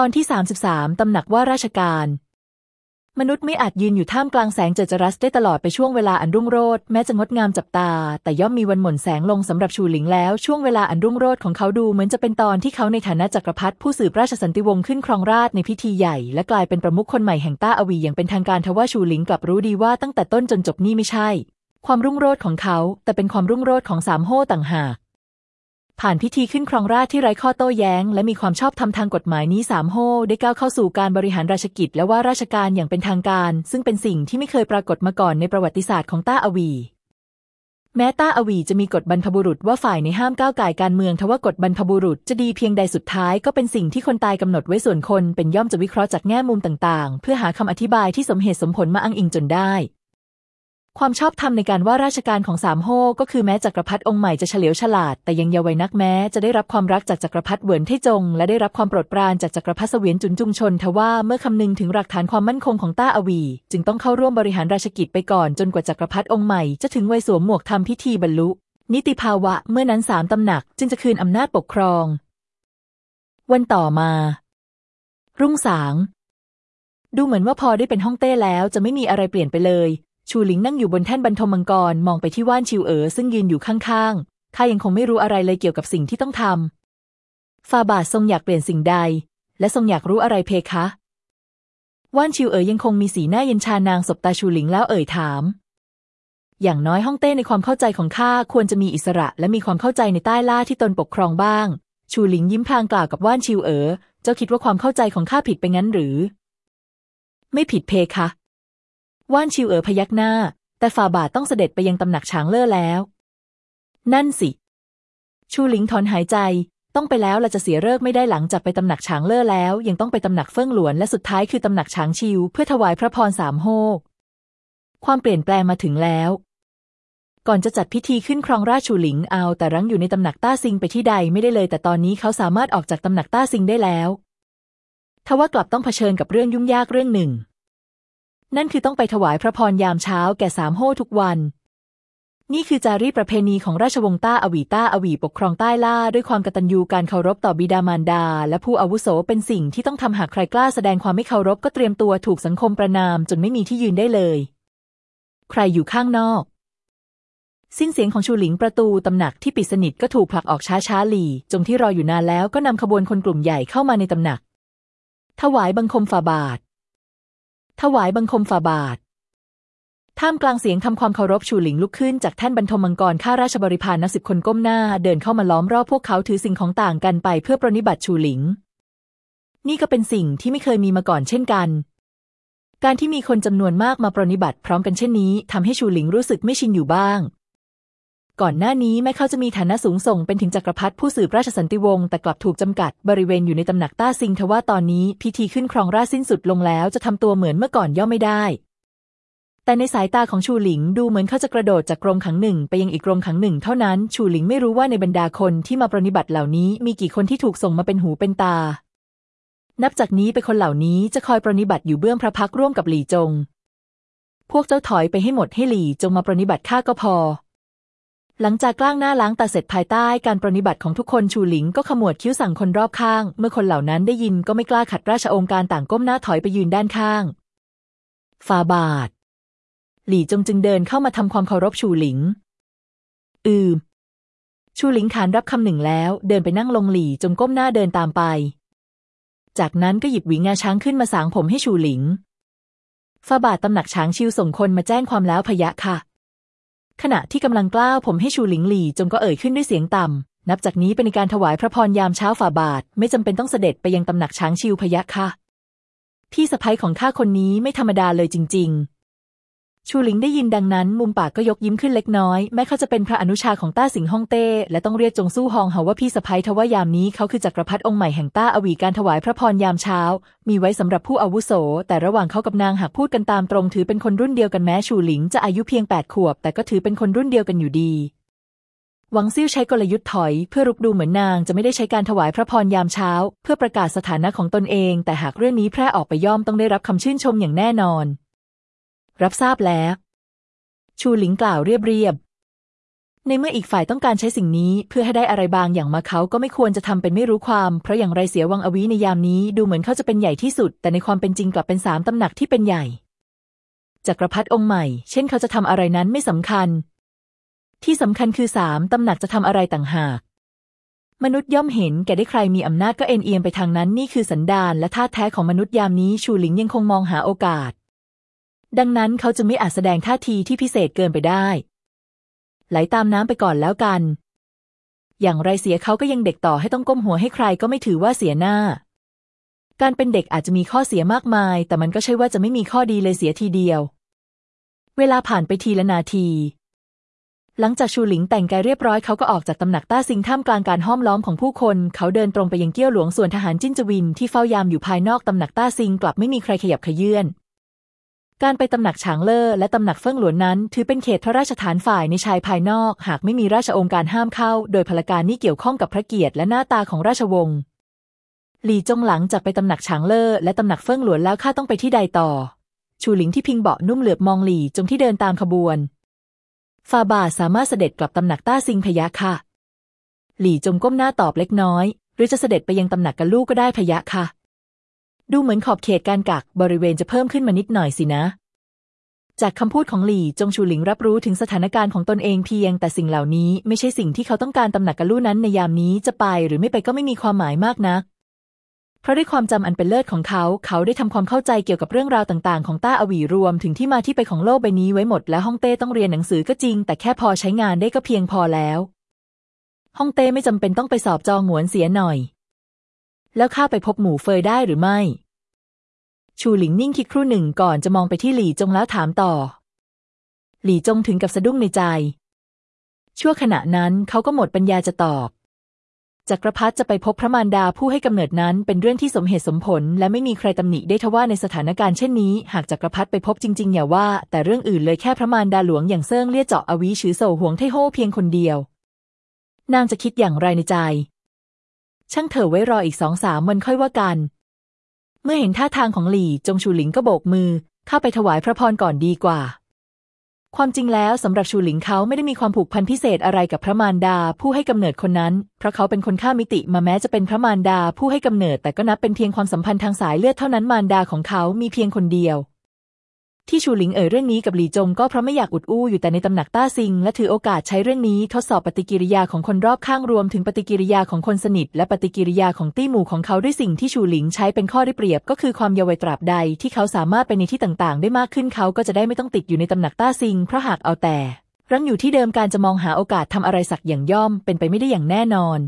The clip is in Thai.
ตอนที่ 33 ตำหนักว่าราชการ มนุษย์ไม่อาจยืนอยู่ท่ามกลางแสงเจิดจรัสได้ตลอดไปช่วงเวลาอันรุ่งโรจน์แม้จะงดงามจับตา แต่ย่อมมีวันหม่นแสงลงสำหรับชูหลิงแล้ว ช่วงเวลาอันรุ่งโรจน์ของเขาดูเหมือนจะเป็นตอนที่เขาในฐานะจักรพรรดิผู้สืบราชสันติวงศ์ขึ้นครองราชในพิธีใหญ่ และกลายเป็นประมุขคนใหม่แห่งต้าอวีอย่างเป็นทางการทว่าชูหลิงกลับรู้ดีว่าตั้งแต่ต้นจนจบนี่ไม่ใช่ ความรุ่งโรจน์ของเขา แต่เป็นความรุ่งโรจน์ของสามโห่ต่างหาก ผ่านพิธีขึ้นครองราชที่ไร้ข้อโต้แย้ง และมีความชอบธรรมทางกฎหมายนี้สามโฮได้ก้าวเข้าสู่การบริหารราชกิจ และว่าราชการอย่างเป็นทางการ ซึ่งเป็นสิ่งที่ไม่เคยปรากฏมาก่อนในประวัติศาสตร์ของต้าอวี แม้ต้าอวีจะมีกฎบรรพบุรุษว่าฝ่ายในห้ามก้าวไก่การเมืองทว่ากฎบรรพบุรุษจะดีเพียงใดสุดท้ายก็เป็นสิ่งที่คนตายกำหนดไว้ส่วนคนเป็นย่อมจะวิเคราะห์จากแง่มุมต่างๆ เพื่อหาคำอธิบายที่สมเหตุสมผลมาอ้างอิงจนได้ ความชอบธรรมในการว่าราชการของสามโฮก็คือแม้จักรพรรดิองค์ใหม่จะเฉลียวฉลาด แต่ยังเยาว์วัยนักแม้จะได้รับความรักจากจักรพรรดิเหวินเทจง และได้รับความโปรดปรานจากจักรพรรดิเสวียนจุนจุงชนทว่าเมื่อคำนึงถึงหลักฐานความมั่นคงของต้าอวี จึงต้องเข้าร่วมบริหารราชกิจไปก่อนจนกว่าจักรพรรดิองค์ใหม่จะถึงวัยสวมหมวกทำพิธีบรรลุ นิติภาวะเมื่อนั้นสามตำหนักจึงจะคืนอำนาจปกครอง วันต่อมา รุ่งสางดูเหมือนว่าพอได้เป็นฮ่องเต้แล้วจะไม่มีอะไรเปลี่ยนไปเลย ชูหลิงนั่งอยู่บนแท่นบรรทมมังกรมองไปที่ว่านชิวเอ๋อซึ่งยืนอยู่ข้างๆข้ายังคงไม่รู้อะไรเลยเกี่ยวกับสิ่งที่ต้องทำฟาบาททรงอยากเปลี่ยนสิ่งใด และทรงอยากรู้อะไรเพคะ ว่านชิวเอ๋อยังคงมีสีหน้าเย็นชานางสบตาชูหลิงแล้วเอ่ยถาม อย่างน้อยฮ่องเต้ในความเข้าใจของข้าควรจะมีอิสระและมีความเข้าใจในใต้ล่าที่ตนปกครองบ้าง ชูหลิงยิ้มพลางกล่าวกับว่านชิวเอ๋อเจ้าคิดว่าความเข้าใจของข้าผิดไปงั้นหรือ ไม่ผิดเพคะ ว่านชิวเอ๋อพยักหน้า แต่ฝ่าบาทต้องเสด็จไปยังตำหนักช้างเล่อแล้ว นั่นสิ ชูหลิงถอนหายใจ ต้องไปแล้วเราจะเสียเลิกไม่ได้หลังจากไปตำหนักช้างเล่อแล้ว ยังต้องไปตำหนักเฟิ่งหลวนและสุดท้ายคือตำหนักช้างชิว เพื่อถวายพระพรสามโฮกความเปลี่ยนแปลงมาถึงแล้ว ก่อนจะจัดพิธีขึ้นครองราชชูหลิงเอา แต่รั้งอยู่ในตำหนักต้าซิงไปที่ใดไม่ได้เลย แต่ตอนนี้เขาสามารถออกจากตำหนักต้าซิงได้แล้วทว่ากลับต้องเผชิญกับเรื่องยุ่งยากเรื่องหนึ่ง นั่นคือต้องไปถวายพระพรยามเช้าแก่สามโฮทุกวัน นี่คือจารีประเพณีของราชวงศ์ต้าอวีต้าอวีปกครองใต้ล่าด้วยความกตัญญูการเคารพต่อบิดามารดา และผู้อาวุโสเป็นสิ่งที่ต้องทำหากใครกล้าแสดงความไม่เคารพก็เตรียมตัวถูกสังคมประนามจนไม่มีที่ยืนได้เลย ใครอยู่ข้างนอก สิ้นเสียงของชูหลิงประตูตำหนักที่ปิดสนิทก็ถูกผลักออกช้าช้าหลี จงที่รออยู่นานแล้วก็นำขบวนคนกลุ่มใหญ่เข้ามาในตำหนักถวายบังคมฝ่าบาท ถวายบังคมฝ่าบาท ท่ามกลางเสียงทำความเคารพชูหลิงลุกขึ้นจากแท่นบรรทมมังกรข้าราชบริพารนับสิบคนก้มหน้า เดินเข้ามาล้อมรอบพวกเขาถือสิ่งของต่างกันไปเพื่อปรนิบัติชูหลิง นี่ก็เป็นสิ่งที่ไม่เคยมีมาก่อนเช่นกัน การที่มีคนจำนวนมากมาปรนิบัติพร้อมกันเช่นนี้ทำให้ชูหลิงรู้สึกไม่ชินอยู่บ้าง ก่อนหน้านี้แม้เขาจะมีฐานะสูงส่งเป็นถึงจักรพรรดิผู้สืบราชสันติวงศ์แต่กลับถูกจำกัดบริเวณอยู่ในตำหนักต้าซิงทว่าตอนนี้พิธีขึ้นครองราชสิ้นสุดลงแล้วจะทำตัวเหมือนเมื่อก่อนย่อมไม่ได้ แต่ในสายตาของชูหลิงดูเหมือนเขาจะกระโดดจากกรงขังหนึ่ง ไปยังอีกกรงขังหนึ่ง เท่านั้น ชูหลิงไม่รู้ว่าในบรรดาคนที่มาปรนิบัติเหล่านี้ มีกี่คนที่ถูกส่งมาเป็นหูเป็นตา นับจากนี้ไปคนเหล่านี้จะคอยปรนิบัติอยู่เบื้องพระพักร่วมกับหลี่จง พวกเจ้าถอยไปให้หมดให้หลี่จงมาปรนิบัติข้าก็พอ หลังจากกล้างหน้าล้างตาเสร็จภายใต้การปรนิบัติของทุกคนชูหลิงก็ขมวดคิ้วสั่งคนรอบข้าง เมื่อคนเหล่านั้นได้ยินก็ไม่กล้าขัดราชองค์การต่างก้มหน้าถอยไปยืนด้านข้างฟาบาท หลี่จงจึงเดินเข้ามาทำความเคารพชูหลิง อืม ชูหลิงขานรับคำหนึ่งแล้ว เดินไปนั่งลงหลี่จงก้มหน้าเดินตามไป จากนั้นก็หยิบหวีงาช้างขึ้นมาสางผมให้ชูหลิงฟาบาทตำหนักช้างชิวส่งคนมาแจ้งความแล้วพยะค่ะ ขณะที่กำลังกล้าวผมให้ชูหลิงหลี่จงก็เอ่ยขึ้นด้วยเสียงต่ำ นับจากนี้เป็นการถวายพระพรยามเช้าฝ่าบาท ไม่จำเป็นต้องเสด็จไปยังตำหนักช้างชิวพยะค่ะ พี่สะพ้ยของข้าคนนี้ไม่ธรรมดาเลยจริง ๆ ชูหลิงได้ยินดังนั้น มุมปากก็ยกยิ้มขึ้นเล็กน้อย แม้เขาจะเป็นพระอนุชาของต้าสิงฮ่องเต้ และต้องเรียกจงสู้ฮองเฮาว่าพี่สะพ้ยทว่ายามนี้เขาคือจักรพรรดิองค์ใหม่แห่งต้าอวีการถวายพระพรยามเช้า มีไว้สำหรับผู้อาวุโส แต่ระหว่างเขากับนางหากพูดกันตามตรงถือเป็นคนรุ่นเดียวกันแม้ชูหลิงจะอายุเพียงแปดขวบ แต่ก็ถือเป็นคนรุ่นเดียวกันอยู่ดีหวังซิ่วใช้กลยุทธ์ถอย เพื่อรุกดูเหมือนนางจะไม่ได้ใช้การถวายพระพรยามเช้า เพื่อประกาศสถานะของตนเอง แต่หากเรื่องนี้แพร่ออกไปย่อมต้องได้รับคำชื่นชมอย่างแน่นอน รับทราบแล้ว ชูหลิงกล่าวเรียบเรียบในเมื่ออีกฝ่ายต้องการใช้สิ่งนี้เพื่อให้ได้อะไรบางอย่างมาเขาก็ไม่ควรจะทำเป็นไม่รู้ความ เพราะอย่างไรเสียวังอวีในยามนี้ดูเหมือนเขาจะเป็นใหญ่ที่สุด แต่ในความเป็นจริงกลับเป็นสามตำหนักที่เป็นใหญ่ จักรพรรดิองค์ใหม่ เช่นเขาจะทำอะไรนั้นไม่สำคัญ ที่สำคัญคือสามตำหนักจะทำอะไรต่างหากมนุษย์ย่อมเห็นแก่ได้ใครมีอำนาจก็เอ็นเอียงไปทางนั้นนี่คือสันดานและท่าแท้ของมนุษย์ยามนี้ชูหลิงยังคงมองหาโอกาส ดังนั้นเขาจึงไม่อาจแสดงท่าทีที่พิเศษเกินไปได้ ไหลตามน้ำไปก่อนแล้วกัน อย่างไรเสียเขาก็ยังเด็กต่อให้ต้องก้มหัวให้ใครก็ไม่ถือว่าเสียหน้า การเป็นเด็กอาจจะมีข้อเสียมากมาย แต่มันก็ใช่ว่าจะไม่มีข้อดีเลยเสียทีเดียว เวลาผ่านไปทีละนาที หลังจากชูหลิงแต่งกายเรียบร้อยเขาก็ออกจากตำหนักต้าซิงท่ามกลางการห้อมล้อมของผู้คน เขาเดินตรงไปยังเกี้ยวหลวงส่วนทหารจิ้นจวินที่เฝ้ายามอยู่ภายนอกตำหนักต้าซิงกลับไม่มีใครขยับขยื่น การไปตำหนักฉางเล่อและตำหนักเฟิ่งหลวนนั้น ถือเป็นเขตพระราชฐานฝ่ายในชายภายนอก หากไม่มีราชองค์การห้ามเข้า โดยพลการนี่เกี่ยวข้องกับพระเกียรติและหน้าตาของราชวงศ์หลี่จงหลังจากไปตำหนักฉางเล่อและตำหนักเฟิ่งหลวนแล้วข้าต้องไปที่ใดต่อ ชูหลิงที่พิงเบาะนุ่มเหลือบมองหลี่จงที่เดินตามขบวนฟาบาสามารถเสด็จกลับตำหนักต้าซิงพยะค่ะ หลี่จงก้มหน้าตอบเล็กน้อย หรือจะเสด็จไปยังตำหนักกันลูกก็ได้พยะค่ะ ดูเหมือนขอบเขตการกักบริเวณจะเพิ่มขึ้นมานิดหน่อยสินะ จากคำพูดของหลี่จงชูหลิงรับรู้ถึงสถานการณ์ของตนเองเพียงแต่สิ่งเหล่านี้ไม่ใช่สิ่งที่เขาต้องการตำหนักกันลูนั้นในยามนี้จะไปหรือไม่ไปก็ไม่มีความหมายมากนักเพราะด้วยความจำอันเป็นเลิศของเขา เขาได้ทำความเข้าใจเกี่ยวกับเรื่องราวต่างๆ ของต้าอวีรวมถึงที่มาที่ไปของโลกใบนี้ไว้หมด และฮ่องเต้ต้องเรียนหนังสือก็จริง แต่แค่พอใช้งานได้ก็เพียงพอแล้ว ฮ่องเต้ไม่จำเป็นต้องไปสอบจองหวนเสียหน่อย แล้วข้าไปพบหมู่เฟยได้หรือไม่ ชูหลิงนิ่งคิดครู่หนึ่งก่อนจะมองไปที่หลี่จงแล้วถามต่อ หลี่จงถึงกับสะดุ้งในใจ ชั่วขณะนั้นเขาก็หมดปัญญาจะตอบจักรพรรดิจะไปพบพระมารดาผู้ให้กำเนิดนั้นเป็นเรื่องที่สมเหตุสมผล และไม่มีใครตำหนิได้ทว่าในสถานการณ์เช่นนี้ หากจักรพรรดิไปพบจริงๆอย่าว่า แต่เรื่องอื่นเลยแค่พระมารดาหลวงอย่างเซิ่งเลี่ยเจาะอวีชือโซหวงไทโฮเพียงคนเดียวนางจะคิดอย่างไรในใจ ช่างเถอะไว้รออีกสองสามวันค่อยว่ากัน เมื่อเห็นท่าทางของหลี่จงชูหลิงก็โบกมือเข้าไปถวายพระพรก่อนดีกว่า ความจริงแล้วสำหรับชูหลิงเขาไม่ได้มีความผูกพันพิเศษอะไรกับพระมารดาผู้ให้กำเนิดคนนั้น เพราะเขาเป็นคนข้ามิติมาแม้จะเป็นพระมารดาผู้ให้กำเนิด แต่ก็นับเป็นเพียงความสัมพันธ์ทางสายเลือดเท่านั้นมารดาของเขามีเพียงคนเดียว ที่ชูหลิงเอ่ยเรื่องนี้กับหลี่จงก็เพราะไม่อยากอุดอู้อยู่แต่ในตำหนักต้าซิง และถือโอกาสใช้เรื่องนี้ทดสอบปฏิกิริยาของคนรอบข้างรวมถึงปฏิกิริยาของคนสนิท และปฏิกิริยาของตี้หมู่ของเขาด้วยสิ่งที่ชูหลิงใช้เป็นข้อได้เปรียบ ก็คือความเยาว์วัยตราบใดที่เขาสามารถไปในที่ต่างๆ ได้มากขึ้นเขาก็จะได้ไม่ต้องติดอยู่ในตำหนักต้าซิง เพราะหากเอาแต่รั้งอยู่ที่เดิมการจะมองหาโอกาสทำอะไรสักอย่างย่อมเป็นไปไม่ได้อย่างแน่นอน